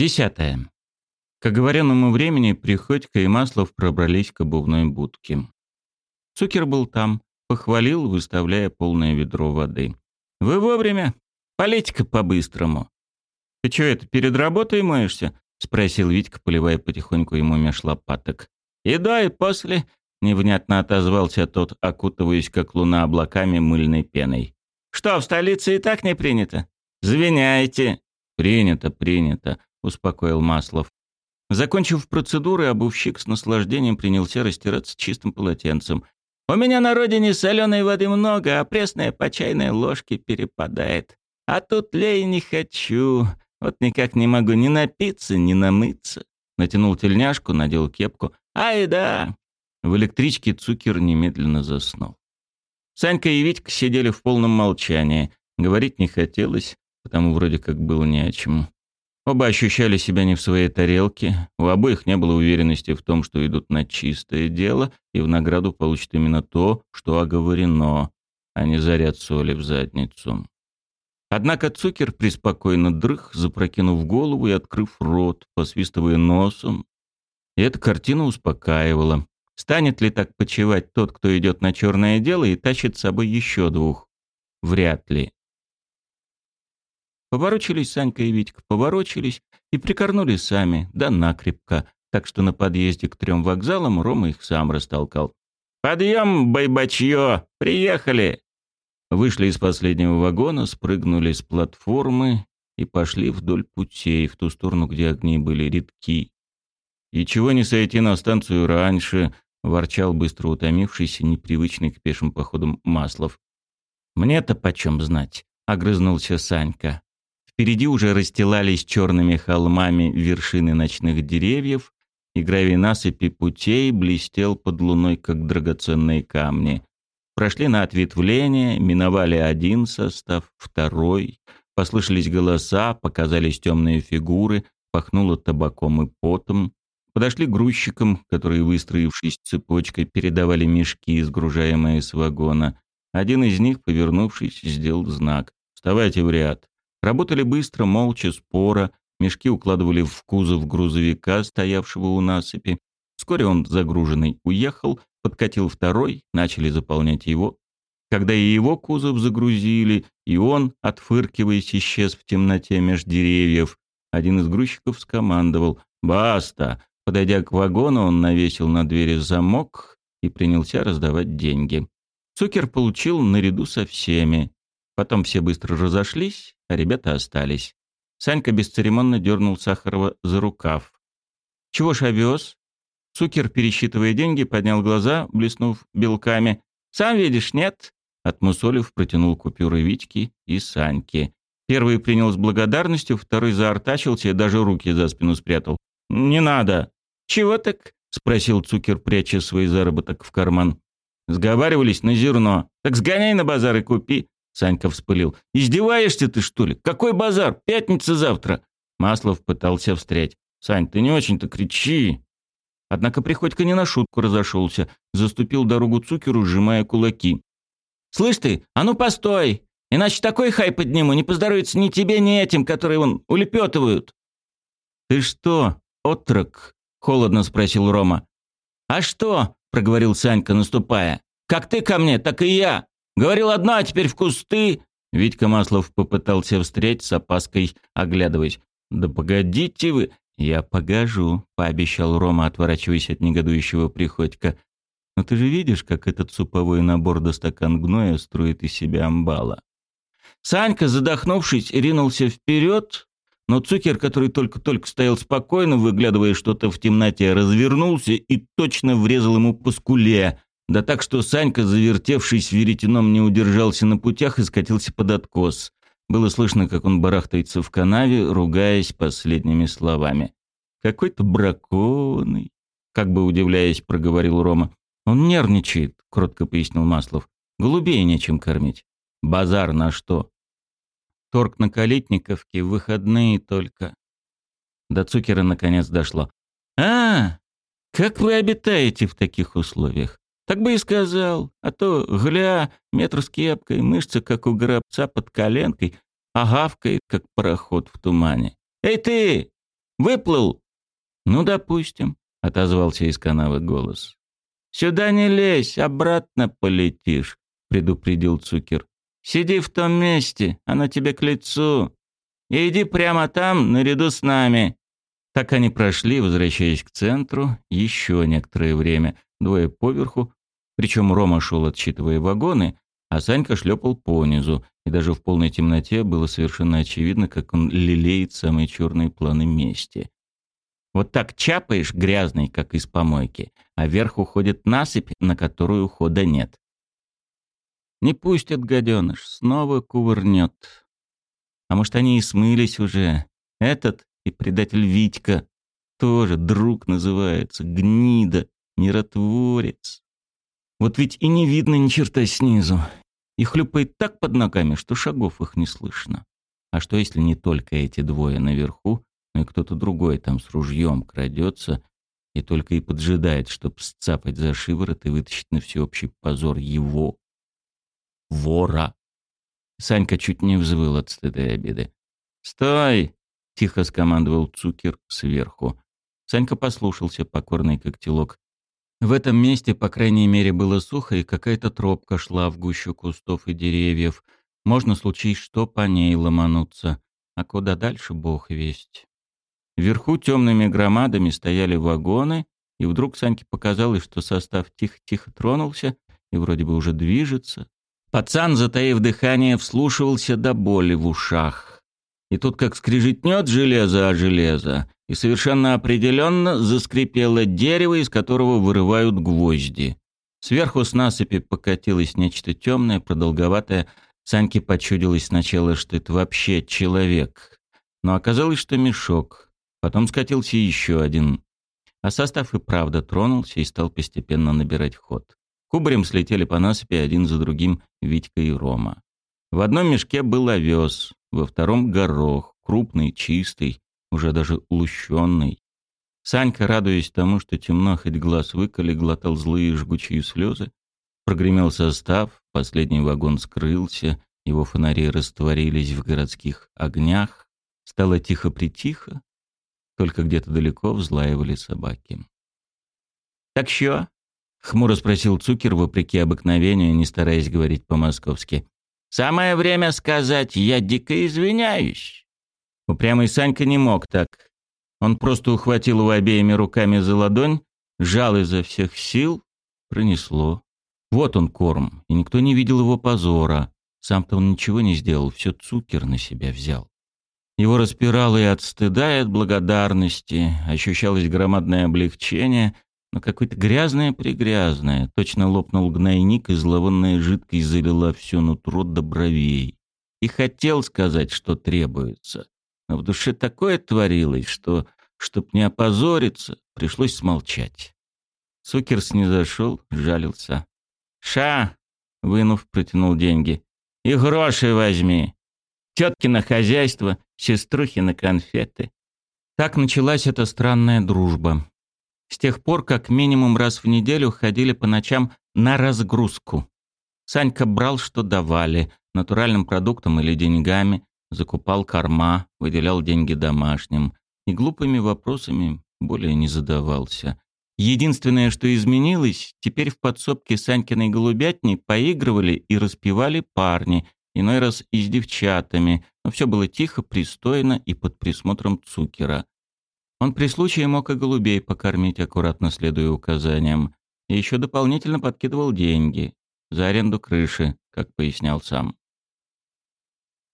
Десятое. К оговоренному времени Приходько и Маслов пробрались к обувной будке. Цукер был там, похвалил, выставляя полное ведро воды. «Вы вовремя? Полейте-ка по-быстрому». «Ты чё это, перед работой моешься?» — спросил Витька, поливая потихоньку ему меж лопаток. «И да, и после», — невнятно отозвался тот, окутываясь, как луна, облаками мыльной пеной. «Что, в столице и так не принято? Звиняйте». «Принято, принято», — успокоил Маслов. Закончив процедуры, обувщик с наслаждением принялся растираться чистым полотенцем. «У меня на родине соленой воды много, а пресная по чайной ложке перепадает. А тут лей не хочу. Вот никак не могу ни напиться, ни намыться». Натянул тельняшку, надел кепку. «Ай да!» В электричке Цукер немедленно заснул. Санька и Витька сидели в полном молчании. Говорить не хотелось, потому вроде как было не о чем. Оба ощущали себя не в своей тарелке, у обоих не было уверенности в том, что идут на чистое дело и в награду получат именно то, что оговорено, а не заряд соли в задницу. Однако Цукер преспокойно дрых, запрокинув голову и открыв рот, посвистывая носом. И эта картина успокаивала. Станет ли так почивать тот, кто идет на черное дело и тащит с собой еще двух? Вряд ли. Поворочились Санька и Витька, поворочились и прикорнули сами, да накрепко, так что на подъезде к трем вокзалам Рома их сам растолкал. «Подъем, байбачье! Приехали!» Вышли из последнего вагона, спрыгнули с платформы и пошли вдоль путей, в ту сторону, где огни были редки. «И чего не сойти на станцию раньше?» — ворчал быстро утомившийся, непривычный к пешим походам Маслов. «Мне-то почем знать?» — огрызнулся Санька. Впереди уже расстилались черными холмами вершины ночных деревьев, и гравий насыпи путей блестел под луной, как драгоценные камни. Прошли на ответвление, миновали один состав, второй. Послышались голоса, показались темные фигуры, пахнуло табаком и потом. Подошли грузчикам, которые, выстроившись цепочкой, передавали мешки, сгружаемые с вагона. Один из них, повернувшись, сделал знак. «Вставайте в ряд». Работали быстро, молча, споро. Мешки укладывали в кузов грузовика, стоявшего у насыпи. Вскоре он, загруженный, уехал, подкатил второй, начали заполнять его. Когда и его кузов загрузили, и он, отфыркиваясь, исчез в темноте меж деревьев, один из грузчиков скомандовал «Баста!». Подойдя к вагону, он навесил на двери замок и принялся раздавать деньги. Цукер получил наряду со всеми. Потом все быстро разошлись, а ребята остались. Санька бесцеремонно дернул Сахарова за рукав. «Чего ж овес?» Цукер, пересчитывая деньги, поднял глаза, блеснув белками. «Сам видишь, нет?» Отмусолив, протянул купюры Витьки и Саньки. Первый принял с благодарностью, второй заортачился и даже руки за спину спрятал. «Не надо!» «Чего так?» — спросил Цукер, пряча свой заработок в карман. «Сговаривались на зерно. Так сгоняй на базар и купи. Санька вспылил. «Издеваешься ты, что ли? Какой базар? Пятница завтра!» Маслов пытался встрять. «Сань, ты не очень-то кричи!» Однако Приходько не на шутку разошелся. Заступил дорогу Цукеру, сжимая кулаки. «Слышь ты, а ну постой! Иначе такой хай подниму, не поздоровится ни тебе, ни этим, которые вон улепетывают!» «Ты что, отрок?» — холодно спросил Рома. «А что?» — проговорил Санька, наступая. «Как ты ко мне, так и я!» Говорил одна, а теперь в кусты. Витька Маслов попытался встретить с опаской, оглядываясь. «Да погодите вы!» «Я погожу», — пообещал Рома, отворачиваясь от негодующего Приходька. «Но ты же видишь, как этот суповой набор до стакан гноя строит из себя амбала». Санька, задохнувшись, ринулся вперед, но Цукер, который только-только стоял спокойно, выглядывая что-то в темноте, развернулся и точно врезал ему по скуле, да так, что Санька, завертевшись веретеном, не удержался на путях и скатился под откос. Было слышно, как он барахтается в канаве, ругаясь последними словами. «Какой-то браконный», — как бы удивляясь, проговорил Рома. «Он нервничает», — кротко пояснил Маслов. «Голубей нечем кормить». «Базар на что?» «Торг на Калитниковке, выходные только». До Цукера наконец дошло. «А, как вы обитаете в таких условиях? Так бы и сказал, а то, гля, метр с кепкой, мышцы, как у гробца под коленкой, а гавкает, как пароход в тумане. «Эй ты! Выплыл?» «Ну, допустим», — отозвался из канавы голос. «Сюда не лезь, обратно полетишь», — предупредил Цукер. «Сиди в том месте, оно тебе к лицу. И иди прямо там, наряду с нами». Так они прошли, возвращаясь к центру, еще некоторое время, двое поверху, причем Рома шел, отсчитывая вагоны, а Санька шлепал понизу, и даже в полной темноте было совершенно очевидно, как он лелеет самые черные планы мести. Вот так чапаешь, грязный, как из помойки, а вверх уходит насыпь, на которую хода нет. Не пустят, гаденыш, снова кувырнет. А может, они и смылись уже. Этот и предатель Витька тоже друг называется, гнида, миротворец. Вот ведь и не видно ни черта снизу. И хлюпает так под ногами, что шагов их не слышно. А что если не только эти двое наверху, но и кто-то другой там с ружьем крадется и только и поджидает, чтоб сцапать за шиворот и вытащить на всеобщий позор его, вора. Санька чуть не взвыл от стыда и обиды. «Стой!» — тихо скомандовал Цукер сверху. Санька послушался, покорный как телок. В этом месте, по крайней мере, было сухо, и какая-то тропка шла в гущу кустов и деревьев. Можно случись что по ней ломануться. А куда дальше, бог весть. Вверху темными громадами стояли вагоны, и вдруг Саньке показалось, что состав тихо-тихо тронулся и вроде бы уже движется. Пацан, затаив дыхание, вслушивался до боли в ушах. И тут как скрежетнет железо о железо, и совершенно определенно заскрипело дерево, из которого вырывают гвозди. Сверху с насыпи покатилось нечто темное, продолговатое. Саньке почудилось сначала, что это вообще человек. Но оказалось, что мешок. Потом скатился еще один. А состав и правда тронулся и стал постепенно набирать ход. Кубарем слетели по насыпи один за другим Витька и Рома. В одном мешке был овес, во втором — горох, крупный, чистый, уже даже лущенный. Санька, радуясь тому, что темно, хоть глаз выколи, глотал злые жгучие слезы. Прогремел состав, последний вагон скрылся, его фонари растворились в городских огнях. Стало тихо-притихо, только где-то далеко взлаивали собаки. «Так что?» — хмуро спросил Цукер, вопреки обыкновению, не стараясь говорить по-московски. «Самое время сказать, я дико извиняюсь». Упрямый Санька не мог так. Он просто ухватил его обеими руками за ладонь, жал изо всех сил, пронесло. Вот он корм, и никто не видел его позора. Сам-то он ничего не сделал, все Цукер на себя взял. Его распирало и от стыда, и от благодарности, ощущалось громадное облегчение, но какое-то грязное-прегрязное. Точно лопнул гнойник, и зловонная жидкость залила все нутро до бровей. И хотел сказать, что требуется, но в душе такое творилось, что, чтоб не опозориться, пришлось смолчать. Цукерс не зашел, жалился. «Ша!» — вынув, протянул деньги. «И гроши возьми. Тетки на хозяйство, сеструхи на конфеты». Так началась эта странная дружба. С тех пор, как минимум раз в неделю ходили по ночам на разгрузку. Санька брал, что давали, натуральным продуктом или деньгами, закупал корма, выделял деньги домашним и глупыми вопросами более не задавался. Единственное, что изменилось, теперь в подсобке Санькиной голубятни поигрывали и распевали парни, иной раз и с девчатами, но все было тихо, пристойно и под присмотром Цукера. Он при случае мог и голубей покормить, аккуратно следуя указаниям, и еще дополнительно подкидывал деньги за аренду крыши, как пояснял сам.